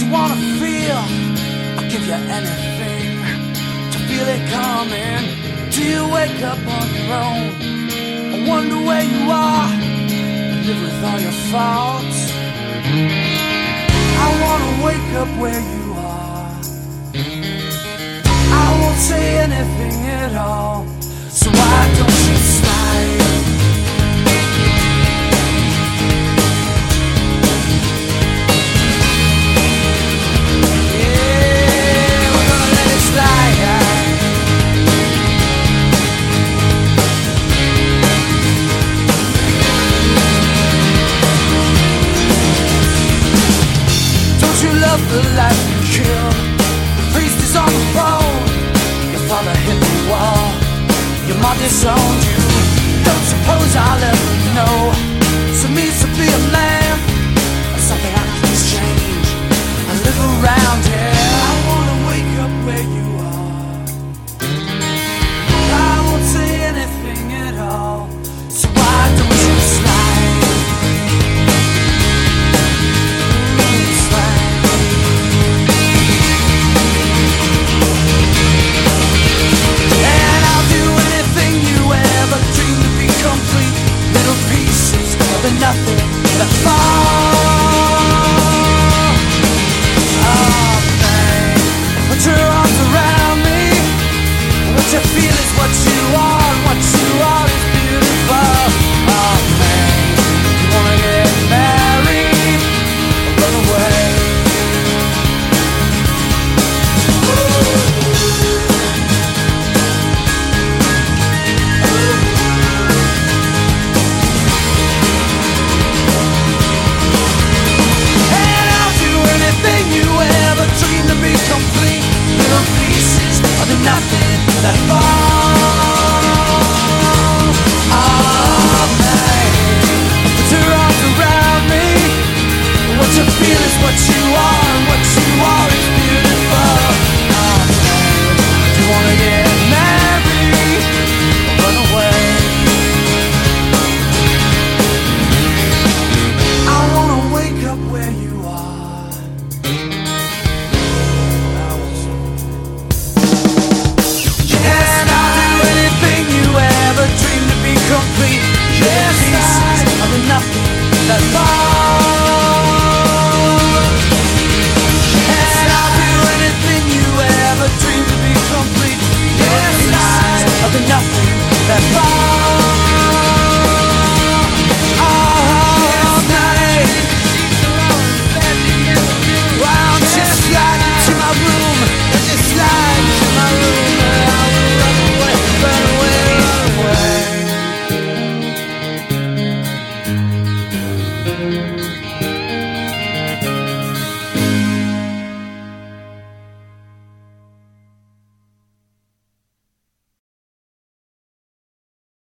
you wanna feel, I'll give you anything to feel it coming. Do you wake up on your own? I wonder where you are. And live with all your faults. I wanna wake up where you Mom disowned you. Don't suppose I'll ever know. To feel is what you are, what you are is.